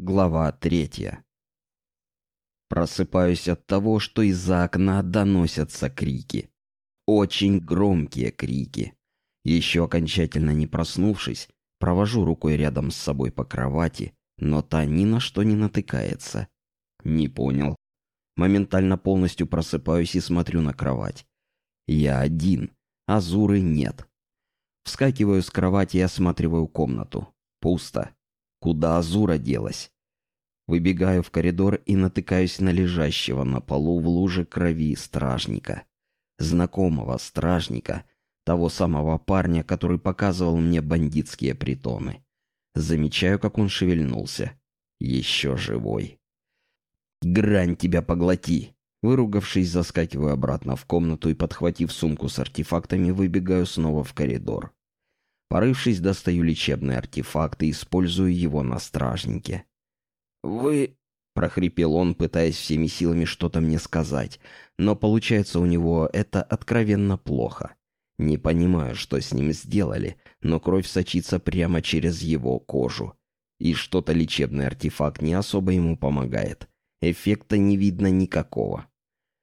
Глава третья. Просыпаюсь от того, что из-за окна доносятся крики. Очень громкие крики. Еще окончательно не проснувшись, провожу рукой рядом с собой по кровати, но та ни на что не натыкается. Не понял. Моментально полностью просыпаюсь и смотрю на кровать. Я один, а Зуры нет. Вскакиваю с кровати и осматриваю комнату. Пусто. Куда Азура делась? Выбегаю в коридор и натыкаюсь на лежащего на полу в луже крови стражника. Знакомого стражника, того самого парня, который показывал мне бандитские притоны. Замечаю, как он шевельнулся. Еще живой. «Грань тебя поглоти!» Выругавшись, заскакиваю обратно в комнату и, подхватив сумку с артефактами, выбегаю снова в коридор. Порывшись, достаю лечебный артефакт и использую его на стражнике. «Вы...» — прохрипел он, пытаясь всеми силами что-то мне сказать, но получается у него это откровенно плохо. Не понимаю, что с ним сделали, но кровь сочится прямо через его кожу. И что-то лечебный артефакт не особо ему помогает. Эффекта не видно никакого.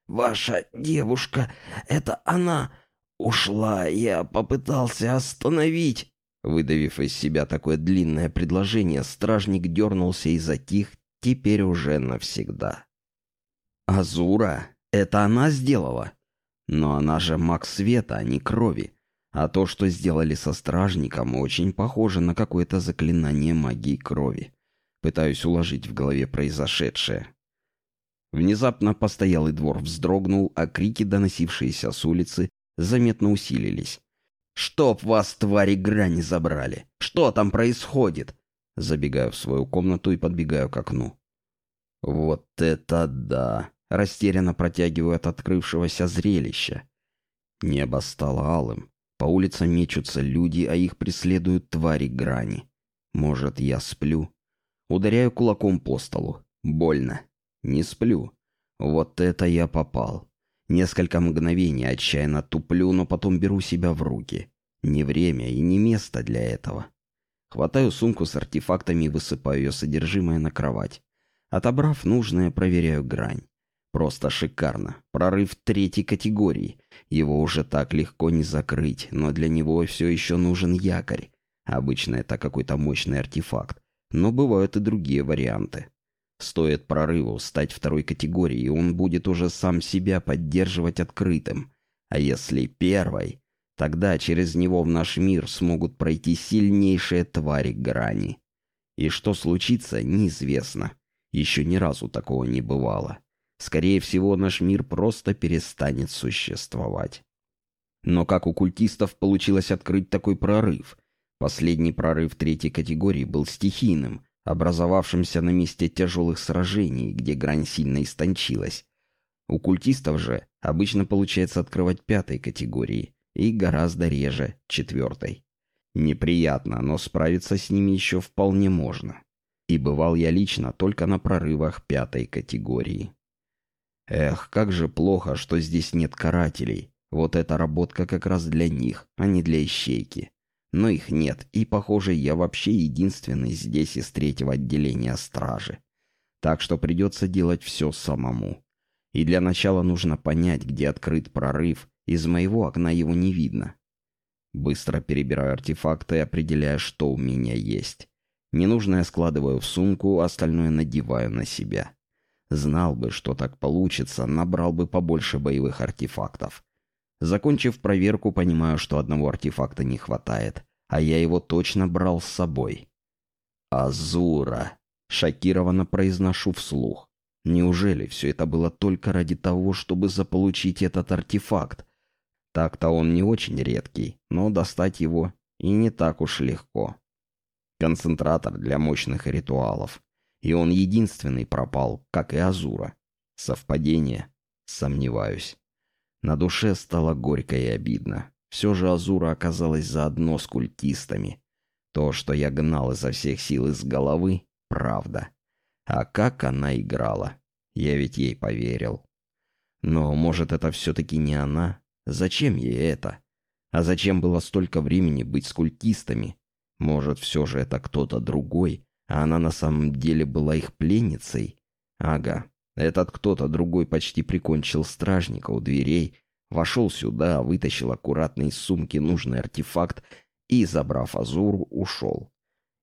«Ваша девушка, это она...» «Ушла, я попытался остановить». Выдавив из себя такое длинное предложение, стражник дернулся и затих, теперь уже навсегда. «Азура? Это она сделала?» «Но она же маг света, а не крови. А то, что сделали со стражником, очень похоже на какое-то заклинание магии крови. Пытаюсь уложить в голове произошедшее. Внезапно постоялый двор вздрогнул, а крики, доносившиеся с улицы, заметно усилились. «Чтоб вас, твари, грани забрали! Что там происходит?» Забегаю в свою комнату и подбегаю к окну. «Вот это да!» Растерянно протягиваю от открывшегося зрелища. Небо стало алым. По улицам мечутся люди, а их преследуют твари грани. Может, я сплю? Ударяю кулаком по столу. Больно. Не сплю. Вот это я попал. Несколько мгновений отчаянно туплю, но потом беру себя в руки. Не время и не место для этого. Хватаю сумку с артефактами и высыпаю ее содержимое на кровать. Отобрав нужное, проверяю грань. Просто шикарно. Прорыв третьей категории. Его уже так легко не закрыть, но для него все еще нужен якорь. Обычно это какой-то мощный артефакт. Но бывают и другие варианты. Стоит прорыву стать второй категорией, он будет уже сам себя поддерживать открытым. А если первой, тогда через него в наш мир смогут пройти сильнейшие твари грани. И что случится, неизвестно. Еще ни разу такого не бывало. Скорее всего, наш мир просто перестанет существовать. Но как у культистов получилось открыть такой прорыв? Последний прорыв третьей категории был стихийным, образовавшимся на месте тяжелых сражений, где грань сильно истончилась. У культистов же обычно получается открывать пятой категории и гораздо реже четвертой. Неприятно, но справиться с ними еще вполне можно. И бывал я лично только на прорывах пятой категории. Эх, как же плохо, что здесь нет карателей. Вот эта работка как раз для них, а не для ищейки но их нет, и, похоже, я вообще единственный здесь из третьего отделения стражи. Так что придется делать все самому. И для начала нужно понять, где открыт прорыв, из моего окна его не видно. Быстро перебираю артефакты, определяя, что у меня есть. Ненужное складываю в сумку, остальное надеваю на себя. Знал бы, что так получится, набрал бы побольше боевых артефактов. Закончив проверку, понимаю, что одного артефакта не хватает, а я его точно брал с собой. «Азура!» — шокированно произношу вслух. Неужели все это было только ради того, чтобы заполучить этот артефакт? Так-то он не очень редкий, но достать его и не так уж легко. Концентратор для мощных ритуалов. И он единственный пропал, как и Азура. Совпадение? Сомневаюсь. На душе стало горько и обидно. Все же Азура оказалась заодно с культистами. То, что я гнал изо всех сил из головы, правда. А как она играла? Я ведь ей поверил. Но, может, это все-таки не она? Зачем ей это? А зачем было столько времени быть с культистами? Может, все же это кто-то другой, А она на самом деле была их пленницей? Ага, этот кто-то другой почти прикончил стражника у дверей, вошел сюда, вытащил аккуратно из сумки нужный артефакт и, забрав Азуру, ушел.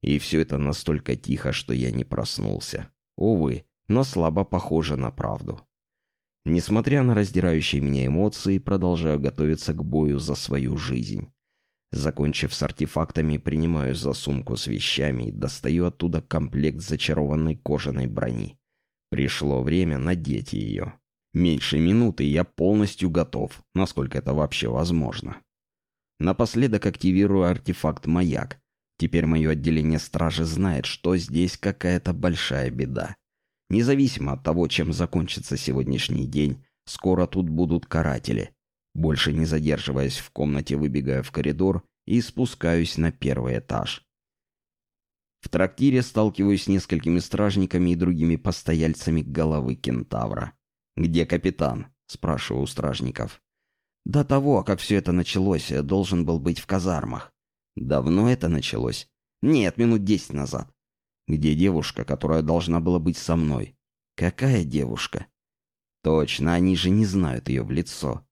И все это настолько тихо, что я не проснулся. Увы, но слабо похоже на правду. Несмотря на раздирающие меня эмоции, продолжаю готовиться к бою за свою жизнь. Закончив с артефактами, принимаю за сумку с вещами и достаю оттуда комплект зачарованной кожаной брони. Пришло время надеть ее. Меньше минуты, я полностью готов, насколько это вообще возможно. Напоследок активирую артефакт «Маяк». Теперь мое отделение стражи знает, что здесь какая-то большая беда. Независимо от того, чем закончится сегодняшний день, скоро тут будут каратели. Больше не задерживаясь в комнате, выбегаю в коридор и спускаюсь на первый этаж. В трактире сталкиваюсь с несколькими стражниками и другими постояльцами головы кентавра. «Где капитан?» – спрашиваю у стражников. До того, как все это началось, я должен был быть в казармах. Давно это началось? Нет, минут десять назад. Где девушка, которая должна была быть со мной? Какая девушка? Точно, они же не знают ее в лицо.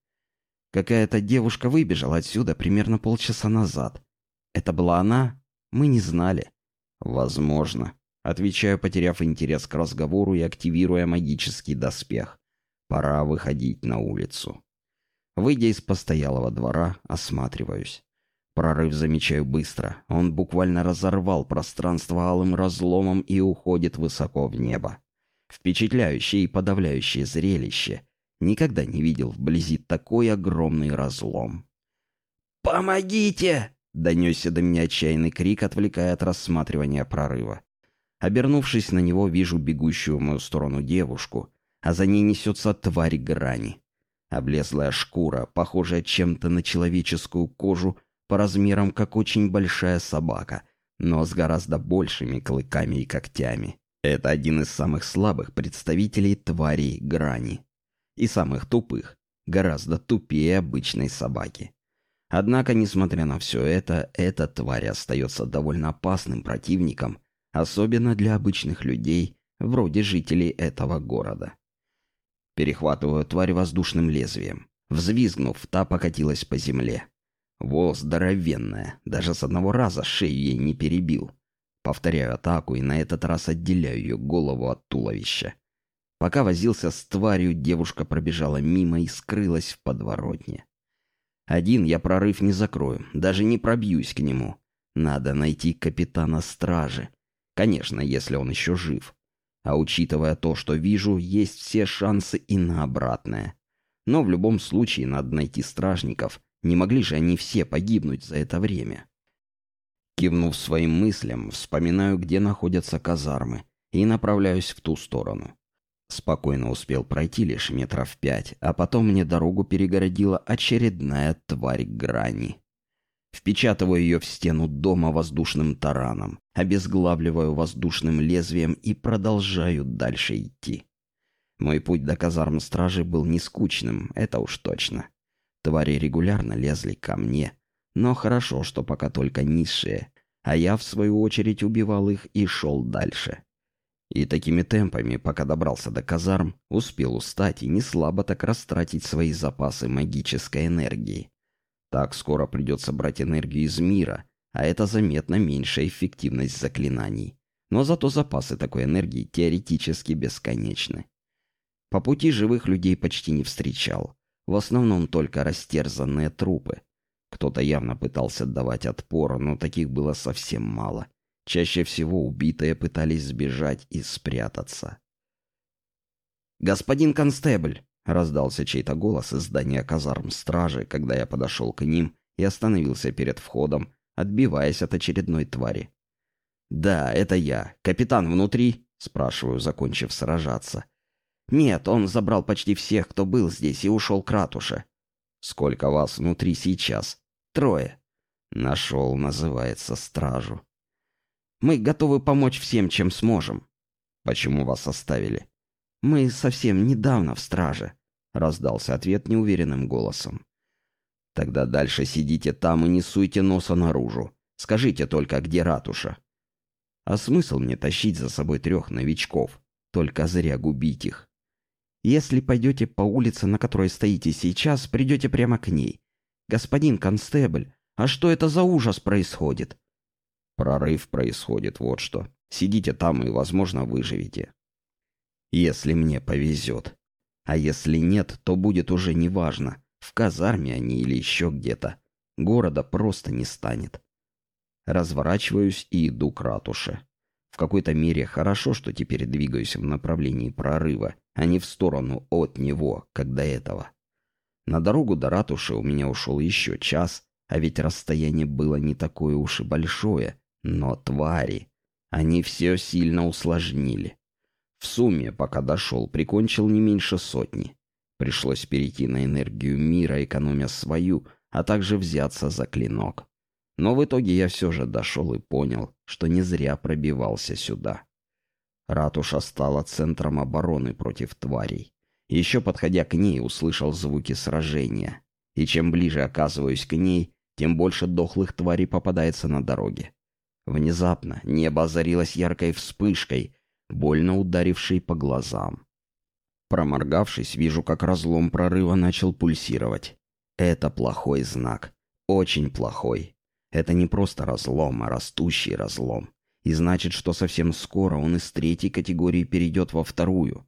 Какая-то девушка выбежала отсюда примерно полчаса назад. Это была она? Мы не знали. Возможно. Отвечаю, потеряв интерес к разговору и активируя магический доспех. Пора выходить на улицу. Выйдя из постоялого двора, осматриваюсь. Прорыв замечаю быстро. Он буквально разорвал пространство алым разломом и уходит высоко в небо. Впечатляющее и подавляющее зрелище. Никогда не видел вблизи такой огромный разлом. «Помогите!» — донесся до меня отчаянный крик, отвлекая от рассматривания прорыва. Обернувшись на него, вижу бегущую в мою сторону девушку, а за ней несется тварь грани. Облезлая шкура, похожая чем-то на человеческую кожу, по размерам как очень большая собака, но с гораздо большими клыками и когтями. Это один из самых слабых представителей тварей грани. И самых тупых, гораздо тупее обычной собаки. Однако, несмотря на все это, эта тварь остается довольно опасным противником, особенно для обычных людей, вроде жителей этого города. Перехватываю тварь воздушным лезвием. Взвизгнув, та покатилась по земле. Во, здоровенная, даже с одного раза шею ей не перебил. Повторяю атаку и на этот раз отделяю ее голову от туловища. Пока возился с тварью, девушка пробежала мимо и скрылась в подворотне. Один я прорыв не закрою, даже не пробьюсь к нему. Надо найти капитана стражи. Конечно, если он еще жив. А учитывая то, что вижу, есть все шансы и на обратное. Но в любом случае надо найти стражников. Не могли же они все погибнуть за это время. Кивнув своим мыслям, вспоминаю, где находятся казармы, и направляюсь в ту сторону. Спокойно успел пройти лишь метров пять, а потом мне дорогу перегородила очередная тварь грани. Впечатываю ее в стену дома воздушным тараном, обезглавливаю воздушным лезвием и продолжаю дальше идти. Мой путь до казарм стражи был не скучным, это уж точно. Твари регулярно лезли ко мне, но хорошо, что пока только низшие, а я, в свою очередь, убивал их и шел дальше. И такими темпами, пока добрался до казарм, успел устать и не слабо так растратить свои запасы магической энергии. Так скоро придется брать энергию из мира, а это заметно меньшая эффективность заклинаний. Но зато запасы такой энергии теоретически бесконечны. По пути живых людей почти не встречал. В основном только растерзанные трупы. Кто-то явно пытался давать отпор, но таких было совсем мало. Чаще всего убитые пытались сбежать и спрятаться. «Господин констебль!» — раздался чей-то голос из здания казарм стражи, когда я подошел к ним и остановился перед входом, отбиваясь от очередной твари. «Да, это я. Капитан внутри?» — спрашиваю, закончив сражаться. «Нет, он забрал почти всех, кто был здесь, и ушел к ратуше». «Сколько вас внутри сейчас?» «Трое». «Нашел, называется, стражу». «Мы готовы помочь всем, чем сможем». «Почему вас оставили?» «Мы совсем недавно в страже», — раздался ответ неуверенным голосом. «Тогда дальше сидите там и не суйте носа наружу. Скажите только, где ратуша». А смысл мне тащить за собой трех новичков? Только зря губить их. Если пойдете по улице, на которой стоите сейчас, придете прямо к ней. Господин констебль, а что это за ужас происходит? Прорыв происходит, вот что. Сидите там и, возможно, выживете. Если мне повезет. А если нет, то будет уже неважно, в казарме они или еще где-то. Города просто не станет. Разворачиваюсь и иду к ратуше. В какой-то мере хорошо, что теперь двигаюсь в направлении прорыва, а не в сторону от него, как до этого. На дорогу до ратуши у меня ушел еще час, а ведь расстояние было не такое уж и большое. Но твари, они все сильно усложнили. В сумме, пока дошел, прикончил не меньше сотни. Пришлось перейти на энергию мира, экономя свою, а также взяться за клинок. Но в итоге я все же дошел и понял, что не зря пробивался сюда. Ратуша стала центром обороны против тварей. Еще подходя к ней, услышал звуки сражения. И чем ближе оказываюсь к ней, тем больше дохлых тварей попадается на дороге. Внезапно небо озарилось яркой вспышкой, больно ударившей по глазам. Проморгавшись, вижу, как разлом прорыва начал пульсировать. Это плохой знак. Очень плохой. Это не просто разлом, а растущий разлом. И значит, что совсем скоро он из третьей категории перейдет во вторую.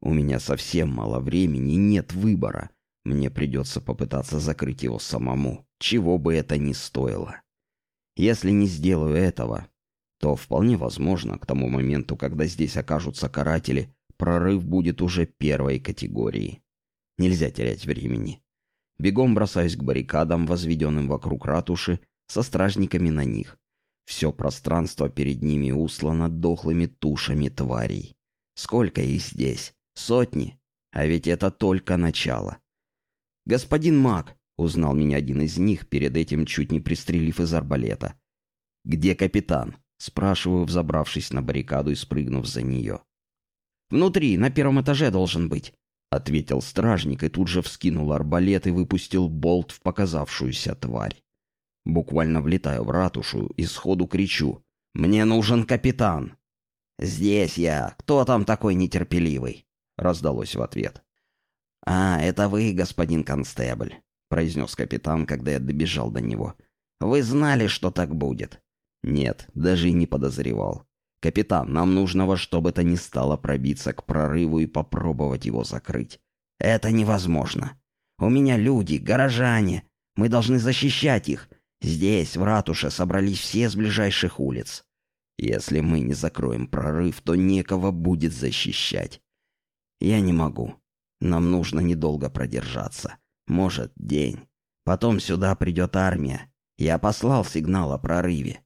У меня совсем мало времени, нет выбора. Мне придется попытаться закрыть его самому, чего бы это ни стоило. Если не сделаю этого, то вполне возможно, к тому моменту, когда здесь окажутся каратели, прорыв будет уже первой категории. Нельзя терять времени. Бегом бросаюсь к баррикадам, возведенным вокруг ратуши, со стражниками на них. Все пространство перед ними услано дохлыми тушами тварей. Сколько их здесь? Сотни? А ведь это только начало. «Господин маг!» — узнал меня один из них, перед этим чуть не пристрелив из арбалета. «Где капитан?» — спрашиваю, взобравшись на баррикаду и спрыгнув за нее. «Внутри, на первом этаже должен быть», — ответил стражник и тут же вскинул арбалет и выпустил болт в показавшуюся тварь. Буквально влетаю в ратушу и сходу кричу «Мне нужен капитан!» «Здесь я! Кто там такой нетерпеливый?» — раздалось в ответ. «А, это вы, господин констебль», — произнес капитан, когда я добежал до него. «Вы знали, что так будет?» «Нет, даже и не подозревал. Капитан, нам нужно во что бы то ни стало пробиться к прорыву и попробовать его закрыть. Это невозможно. У меня люди, горожане. Мы должны защищать их. Здесь, в ратуше, собрались все с ближайших улиц. Если мы не закроем прорыв, то некого будет защищать. Я не могу. Нам нужно недолго продержаться. Может, день. Потом сюда придет армия. Я послал сигнал о прорыве.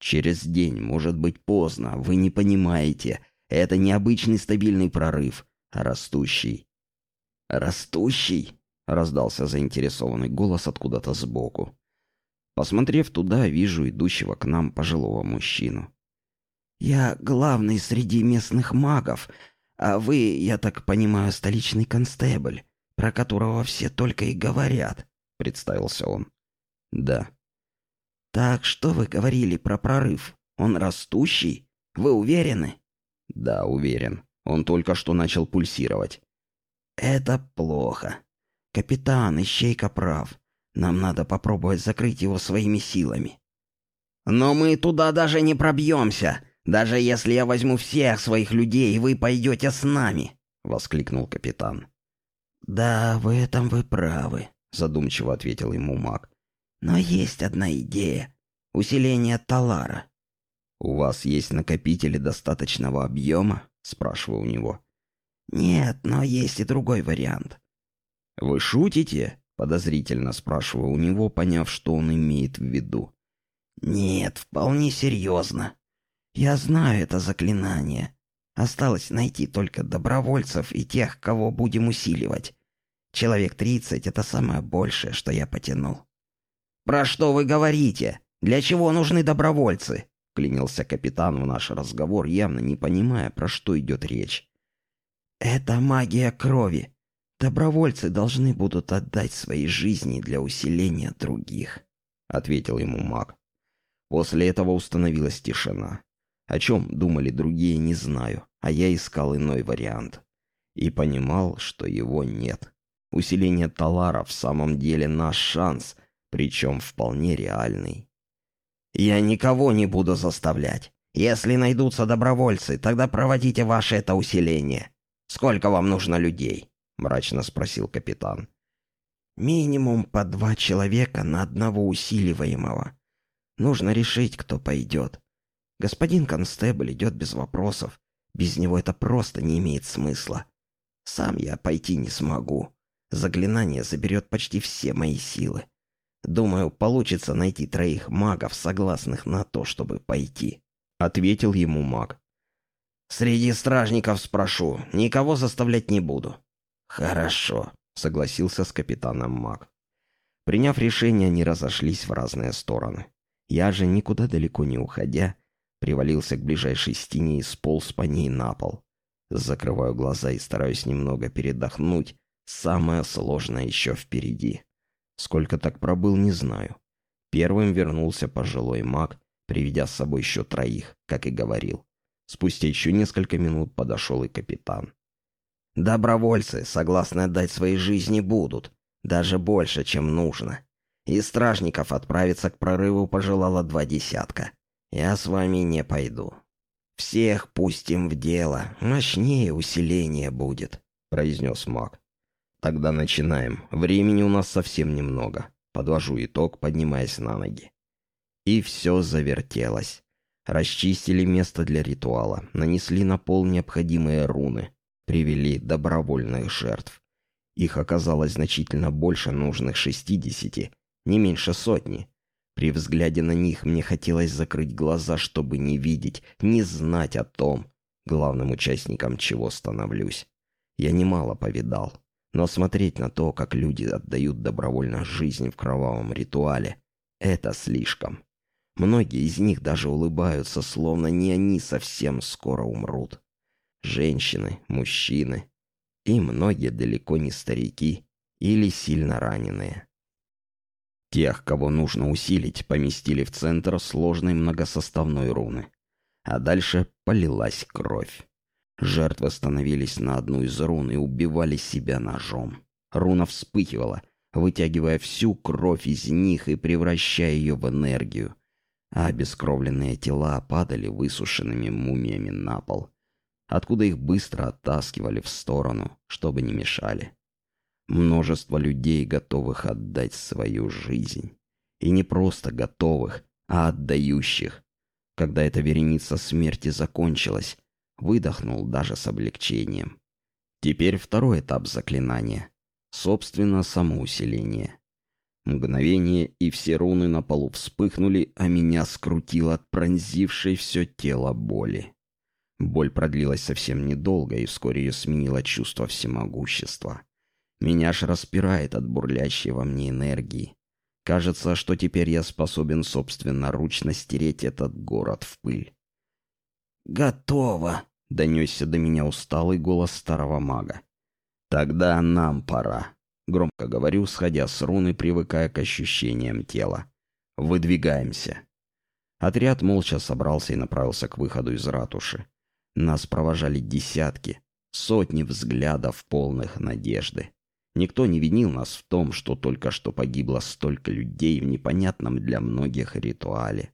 Через день, может быть поздно, вы не понимаете. Это не обычный стабильный прорыв, а растущий. «Растущий?» — раздался заинтересованный голос откуда-то сбоку. Посмотрев туда, вижу идущего к нам пожилого мужчину. «Я главный среди местных магов, а вы, я так понимаю, столичный констебль, про которого все только и говорят», — представился он. «Да». «Так что вы говорили про прорыв? Он растущий? Вы уверены?» «Да, уверен. Он только что начал пульсировать». «Это плохо. Капитан Ищейка прав. Нам надо попробовать закрыть его своими силами». «Но мы туда даже не пробьемся!» Даже если я возьму всех своих людей, вы пойдете с нами!» — воскликнул капитан. «Да, в этом вы правы», — задумчиво ответил ему маг. «Но есть одна идея. Усиление Талара». «У вас есть накопители достаточного объема?» — спрашиваю у него. «Нет, но есть и другой вариант». «Вы шутите?» — подозрительно спрашиваю у него, поняв, что он имеет в виду. «Нет, вполне серьезно», я знаю это заклинание. Осталось найти только добровольцев и тех, кого будем усиливать. Человек тридцать — это самое большее, что я потянул. «Про что вы говорите? Для чего нужны добровольцы?» — клянился капитан в наш разговор, явно не понимая, про что идет речь. «Это магия крови. Добровольцы должны будут отдать свои жизни для усиления других», — ответил ему маг. После этого установилась тишина. О чем думали другие, не знаю, а я искал иной вариант. И понимал, что его нет. Усиление Талара в самом деле наш шанс, причем вполне реальный. «Я никого не буду заставлять. Если найдутся добровольцы, тогда проводите ваше это усиление. Сколько вам нужно людей?» — мрачно спросил капитан. «Минимум по два человека на одного усиливаемого. Нужно решить, кто пойдет. Господин Констебль идет без вопросов. Без него это просто не имеет смысла. Сам я пойти не смогу. Заклинание заберет почти все мои силы. Думаю, получится найти троих магов, согласных на то, чтобы пойти», — ответил ему маг. «Среди стражников спрошу. Никого заставлять не буду». «Хорошо», — согласился с капитаном маг. Приняв решение, они разошлись в разные стороны. Я же, никуда далеко не уходя, привалился к ближайшей стене и сполз по ней на пол. Закрываю глаза и стараюсь немного передохнуть. Самое сложное еще впереди. Сколько так пробыл, не знаю. Первым вернулся пожилой маг, приведя с собой еще троих, как и говорил. Спустя еще несколько минут подошел и капитан. «Добровольцы, согласно отдать свои жизни, будут. Даже больше, чем нужно. И стражников отправиться к прорыву пожелало два десятка. Я с вами не пойду. Всех пустим в дело, мощнее усиление будет», — произнес маг. Тогда начинаем. Времени у нас совсем немного. Подвожу итог, поднимаясь на ноги. И все завертелось. Расчистили место для ритуала, нанесли на пол необходимые руны, привели добровольных жертв. Их оказалось значительно больше нужных шестидесяти, не меньше сотни. При взгляде на них мне хотелось закрыть глаза, чтобы не видеть, не знать о том, главным участником чего становлюсь. Я немало повидал, но смотреть на то, как люди отдают добровольно жизнь в кровавом ритуале, это слишком. Многие из них даже улыбаются, словно не они совсем скоро умрут. Женщины, мужчины и многие далеко не старики или сильно раненые. Тех, кого нужно усилить, поместили в центр сложной многосоставной руны. А дальше полилась кровь. Жертвы становились на одну из рун и убивали себя ножом. Руна вспыхивала, вытягивая всю кровь из них и превращая ее в энергию. А обескровленные тела падали высушенными мумиями на пол, откуда их быстро оттаскивали в сторону, чтобы не мешали. Множество людей, готовых отдать свою жизнь. И не просто готовых, а отдающих. Когда эта вереница смерти закончилась, Выдохнул даже с облегчением. Теперь второй этап заклинания. Собственно, самоусиление. Мгновение, и все руны на полу вспыхнули, а меня скрутило от пронзившей все тело боли. Боль продлилась совсем недолго, и вскоре ее сменило чувство всемогущества. Меня аж распирает от бурлящей во мне энергии. Кажется, что теперь я способен собственноручно стереть этот город в пыль. «Готово!» — донесся до меня усталый голос старого мага. «Тогда нам пора», — громко говорю, сходя с руны, привыкая к ощущениям тела. «Выдвигаемся». Отряд молча собрался и направился к выходу из ратуши. Нас провожали десятки, сотни взглядов, полных надежды. Никто не винил нас в том, что только что погибло столько людей в непонятном для многих ритуале.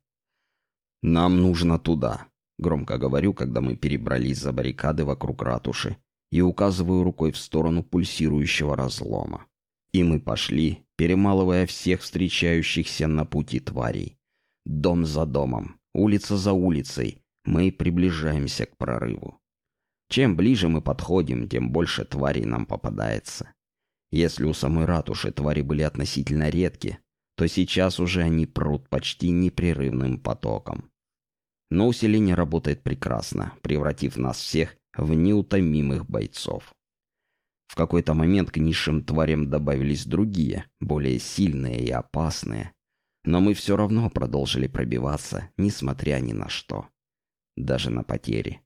«Нам нужно туда», Громко говорю, когда мы перебрались за баррикады вокруг ратуши и указываю рукой в сторону пульсирующего разлома. И мы пошли, перемалывая всех встречающихся на пути тварей. Дом за домом, улица за улицей, мы приближаемся к прорыву. Чем ближе мы подходим, тем больше тварей нам попадается. Если у самой ратуши твари были относительно редки, то сейчас уже они прут почти непрерывным потоком. Но усиление работает прекрасно, превратив нас всех в неутомимых бойцов. В какой-то момент к низшим тварям добавились другие, более сильные и опасные. Но мы все равно продолжили пробиваться, несмотря ни на что. Даже на потери.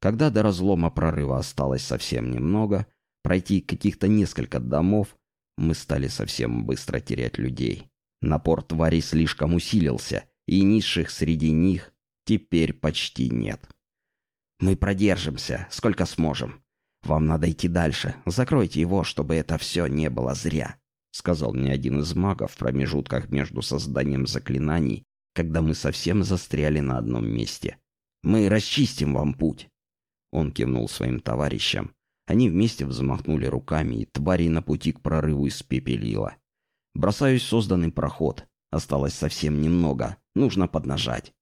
Когда до разлома прорыва осталось совсем немного, пройти каких-то несколько домов, мы стали совсем быстро терять людей. Напор тварей слишком усилился, и низших среди них теперь почти нет. «Мы продержимся, сколько сможем. Вам надо идти дальше. Закройте его, чтобы это все не было зря», — сказал мне один из магов в промежутках между созданием заклинаний, когда мы совсем застряли на одном месте. «Мы расчистим вам путь». Он кивнул своим товарищам. Они вместе взмахнули руками, и твари на пути к прорыву испепелило. Бросаюсь в созданный проход. Осталось совсем немного. Нужно поднажать.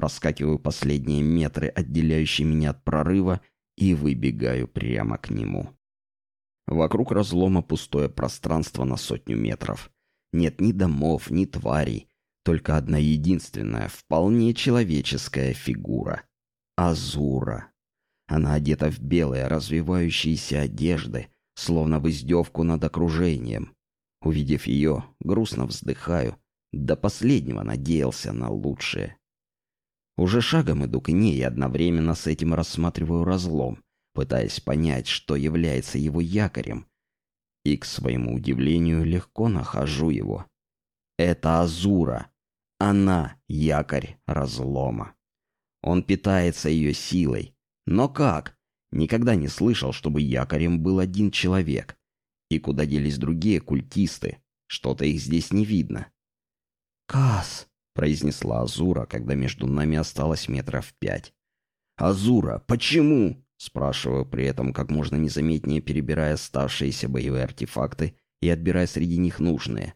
Проскакиваю последние метры, отделяющие меня от прорыва, и выбегаю прямо к нему. Вокруг разлома пустое пространство на сотню метров. Нет ни домов, ни тварей. Только одна единственная, вполне человеческая фигура. Азура. Она одета в белые развивающиеся одежды, словно в издевку над окружением. Увидев ее, грустно вздыхаю. До последнего надеялся на лучшее. Уже шагом иду к ней и одновременно с этим рассматриваю разлом, пытаясь понять, что является его якорем. И, к своему удивлению, легко нахожу его. Это Азура. Она — якорь разлома. Он питается ее силой. Но как? Никогда не слышал, чтобы якорем был один человек. И куда делись другие культисты? Что-то их здесь не видно. «Кас!» — произнесла Азура, когда между нами осталось метров пять. «Азура, почему?» — спрашиваю при этом как можно незаметнее, перебирая оставшиеся боевые артефакты и отбирая среди них нужные.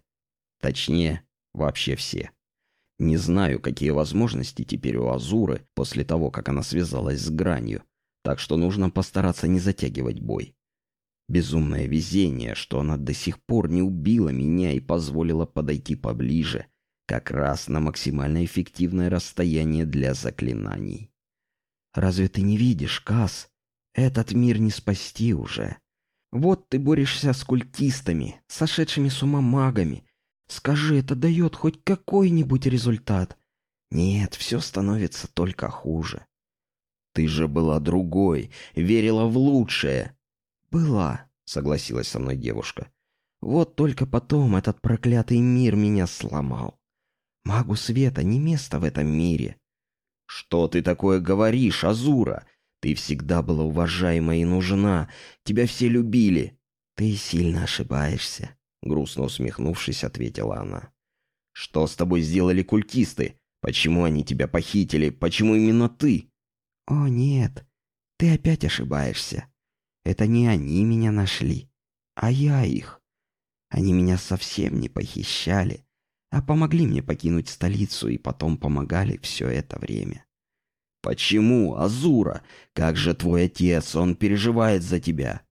Точнее, вообще все. Не знаю, какие возможности теперь у Азуры после того, как она связалась с гранью, так что нужно постараться не затягивать бой. Безумное везение, что она до сих пор не убила меня и позволила подойти поближе, как раз на максимально эффективное расстояние для заклинаний. «Разве ты не видишь, Кас? Этот мир не спасти уже. Вот ты борешься с культистами, сошедшими с ума магами. Скажи, это дает хоть какой-нибудь результат? Нет, все становится только хуже». «Ты же была другой, верила в лучшее», «Была», — согласилась со мной девушка. «Вот только потом этот проклятый мир меня сломал. Магу света не место в этом мире». «Что ты такое говоришь, Азура? Ты всегда была уважаема и нужна. Тебя все любили». «Ты сильно ошибаешься», — грустно усмехнувшись, ответила она. «Что с тобой сделали культисты? Почему они тебя похитили? Почему именно ты?» «О, нет, ты опять ошибаешься. Это не они меня нашли, а я их. Они меня совсем не похищали, а помогли мне покинуть столицу и потом помогали все это время. «Почему, Азура? Как же твой отец? Он переживает за тебя».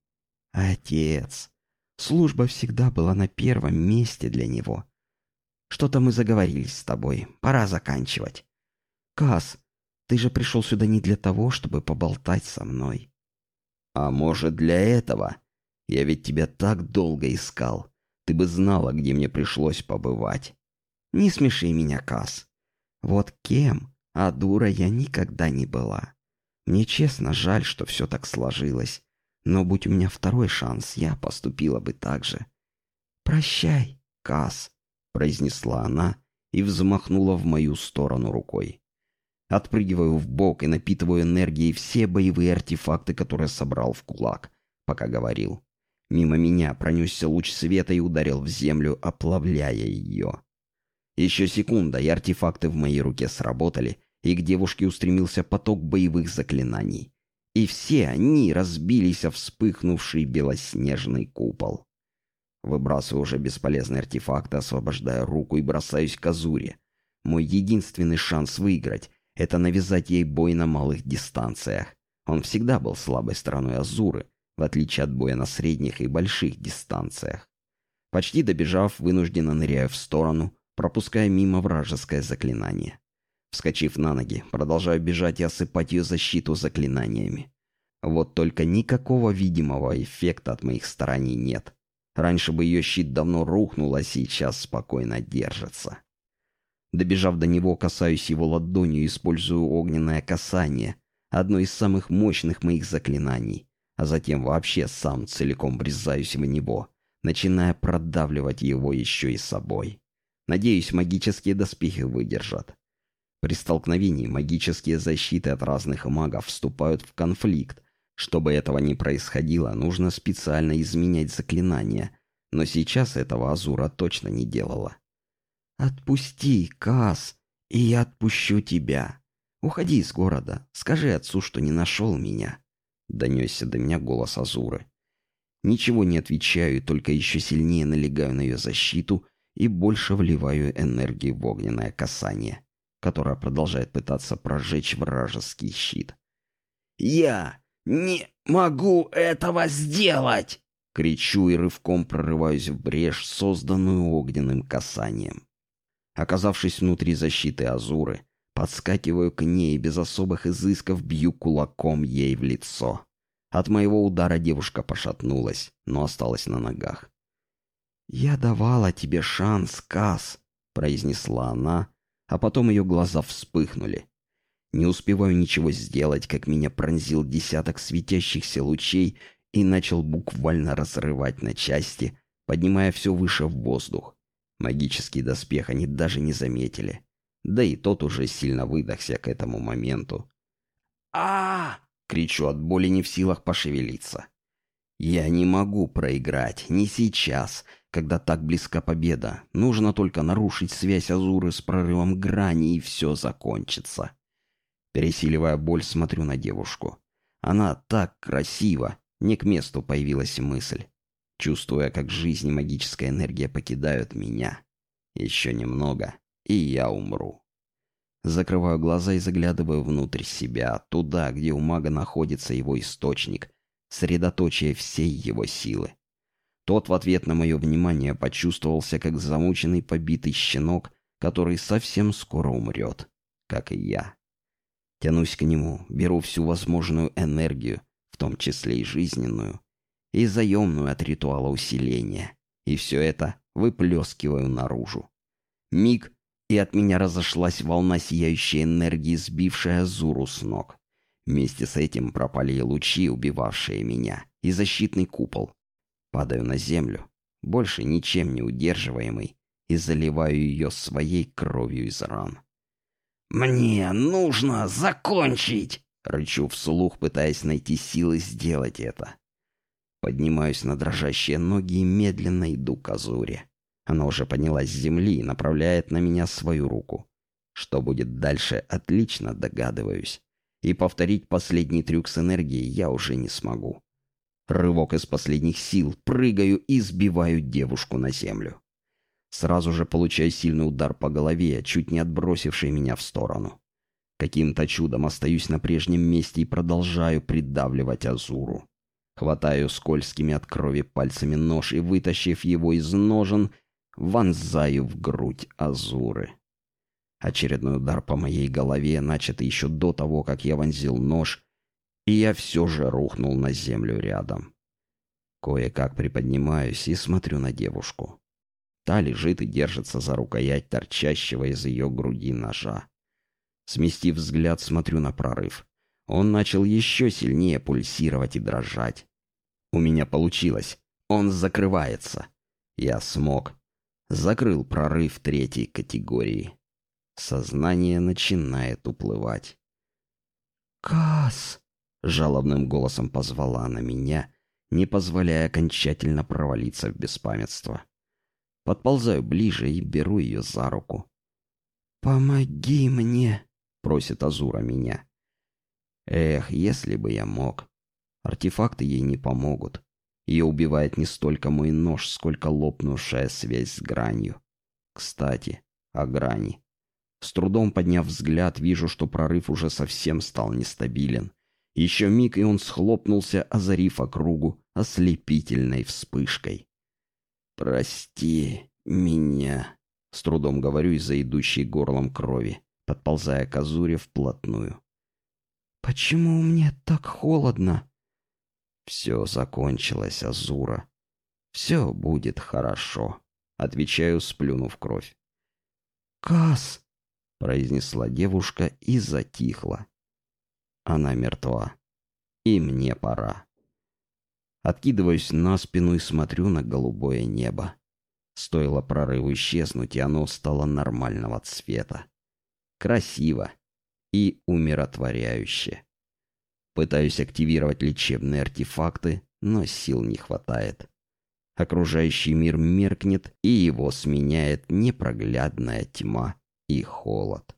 «Отец. Служба всегда была на первом месте для него. Что-то мы заговорились с тобой. Пора заканчивать. Кас, ты же пришел сюда не для того, чтобы поболтать со мной. А может, для этого? Я ведь тебя так долго искал. Ты бы знала, где мне пришлось побывать. Не смеши меня, Кас. Вот кем, а дура я никогда не была. Мне честно жаль, что все так сложилось. Но будь у меня второй шанс, я поступила бы так же. «Прощай, Кас», — произнесла она и взмахнула в мою сторону рукой. Отпрыгиваю в бок и напитываю энергией все боевые артефакты, которые собрал в кулак, пока говорил. Мимо меня пронесся луч света и ударил в землю, оплавляя ее. Еще секунда, и артефакты в моей руке сработали, и к девушке устремился поток боевых заклинаний. И все они разбились о вспыхнувший белоснежный купол. Выбрасываю уже бесполезные артефакты, освобождая руку и бросаюсь к Азуре. Мой единственный шанс выиграть это навязать ей бой на малых дистанциях. Он всегда был слабой стороной Азуры, в отличие от боя на средних и больших дистанциях. Почти добежав, вынужденно ныряю в сторону, пропуская мимо вражеское заклинание. Вскочив на ноги, продолжаю бежать и осыпать ее защиту заклинаниями. Вот только никакого видимого эффекта от моих стараний нет. Раньше бы ее щит давно рухнул, а сейчас спокойно держится. Добежав до него, касаюсь его ладонью и использую огненное касание, одно из самых мощных моих заклинаний, а затем вообще сам целиком врезаюсь в него, начиная продавливать его еще и собой. Надеюсь, магические доспехи выдержат. При столкновении магические защиты от разных магов вступают в конфликт. Чтобы этого не происходило, нужно специально изменять заклинания. Но сейчас этого Азура точно не делала. «Отпусти, Кас, и я отпущу тебя. Уходи из города, скажи отцу, что не нашел меня», — донесся до меня голос Азуры. Ничего не отвечаю, только еще сильнее налегаю на ее защиту и больше вливаю энергии в огненное касание, которое продолжает пытаться прожечь вражеский щит. «Я не могу этого сделать!» Кричу и рывком прорываюсь в брешь, созданную огненным касанием. Оказавшись внутри защиты Азуры, подскакиваю к ней и без особых изысков бью кулаком ей в лицо. От моего удара девушка пошатнулась, но осталась на ногах. «Я давала тебе шанс, Кас», — произнесла она, а потом ее глаза вспыхнули. Не успеваю ничего сделать, как меня пронзил десяток светящихся лучей и начал буквально разрывать на части, поднимая все выше в воздух. Магический доспех они даже не заметили. Да и тот уже сильно выдохся к этому моменту. а, Кричу от боли не в силах пошевелиться. Я не могу проиграть, не сейчас, когда так близка победа. Нужно только нарушить связь Азуры с прорывом грани, и все закончится. Пересиливая боль, смотрю на девушку. Она так красива, не к месту появилась мысль. Чувствуя, как жизнь и магическая энергия покидают меня. Еще немного, и я умру. Закрываю глаза и заглядываю внутрь себя, туда, где у мага находится его источник, средоточие всей его силы. Тот в ответ на мое внимание почувствовался, как замученный побитый щенок, который совсем скоро умрет, как и я. Тянусь к нему, беру всю возможную энергию, в том числе и жизненную, и заемную от ритуала усиления, и все это выплескиваю наружу. Миг, и от меня разошлась волна сияющей энергии, сбившая Азуру с ног. Вместе с этим пропали лучи, убивавшие меня, и защитный купол. Падаю на землю, больше ничем не удерживаемый, и заливаю ее своей кровью из ран. «Мне нужно закончить!» — рычу вслух, пытаясь найти силы сделать это. Поднимаюсь на дрожащие ноги и медленно иду к Азуре. Она уже поднялась с земли и направляет на меня свою руку. Что будет дальше, отлично догадываюсь. И повторить последний трюк с энергией я уже не смогу. Рывок из последних сил, прыгаю и сбиваю девушку на землю. Сразу же получаю сильный удар по голове, чуть не отбросивший меня в сторону. Каким-то чудом остаюсь на прежнем месте и продолжаю придавливать Азуру. Хватаю скользкими от крови пальцами нож и, вытащив его из ножен, вонзаю в грудь Азуры. Очередной удар по моей голове, начатый еще до того, как я вонзил нож, и я все же рухнул на землю рядом. Кое-как приподнимаюсь и смотрю на девушку. Та лежит и держится за рукоять торчащего из ее груди ножа. Сместив взгляд, смотрю на прорыв. Он начал еще сильнее пульсировать и дрожать. У меня получилось. Он закрывается. Я смог закрыл прорыв третьей категории. Сознание начинает уплывать. «Кас!» — жалобным голосом позвала она меня, не позволяя окончательно провалиться в беспамятство. Подползаю ближе и беру ее за руку. «Помоги мне!» — просит Азура меня. Эх, если бы я мог. Артефакты ей не помогут. Ее убивает не столько мой нож, сколько лопнувшая связь с гранью. Кстати, о грани. С трудом подняв взгляд, вижу, что прорыв уже совсем стал нестабилен. Еще миг, и он схлопнулся, озарив округу ослепительной вспышкой. «Прости меня», — с трудом говорю из-за идущей горлом крови, подползая к Азуре вплотную. «Почему мне так холодно?» Все закончилось, Азура. Все будет хорошо. Отвечаю, сплюнув кровь. «Кас!» — произнесла девушка и затихла. Она мертва. И мне пора. Откидываюсь на спину и смотрю на голубое небо. Стоило прорыву исчезнуть, и оно стало нормального цвета. красиво и умиротворяюще. Пытаюсь активировать лечебные артефакты, но сил не хватает. Окружающий мир меркнет, и его сменяет непроглядная тьма и холод.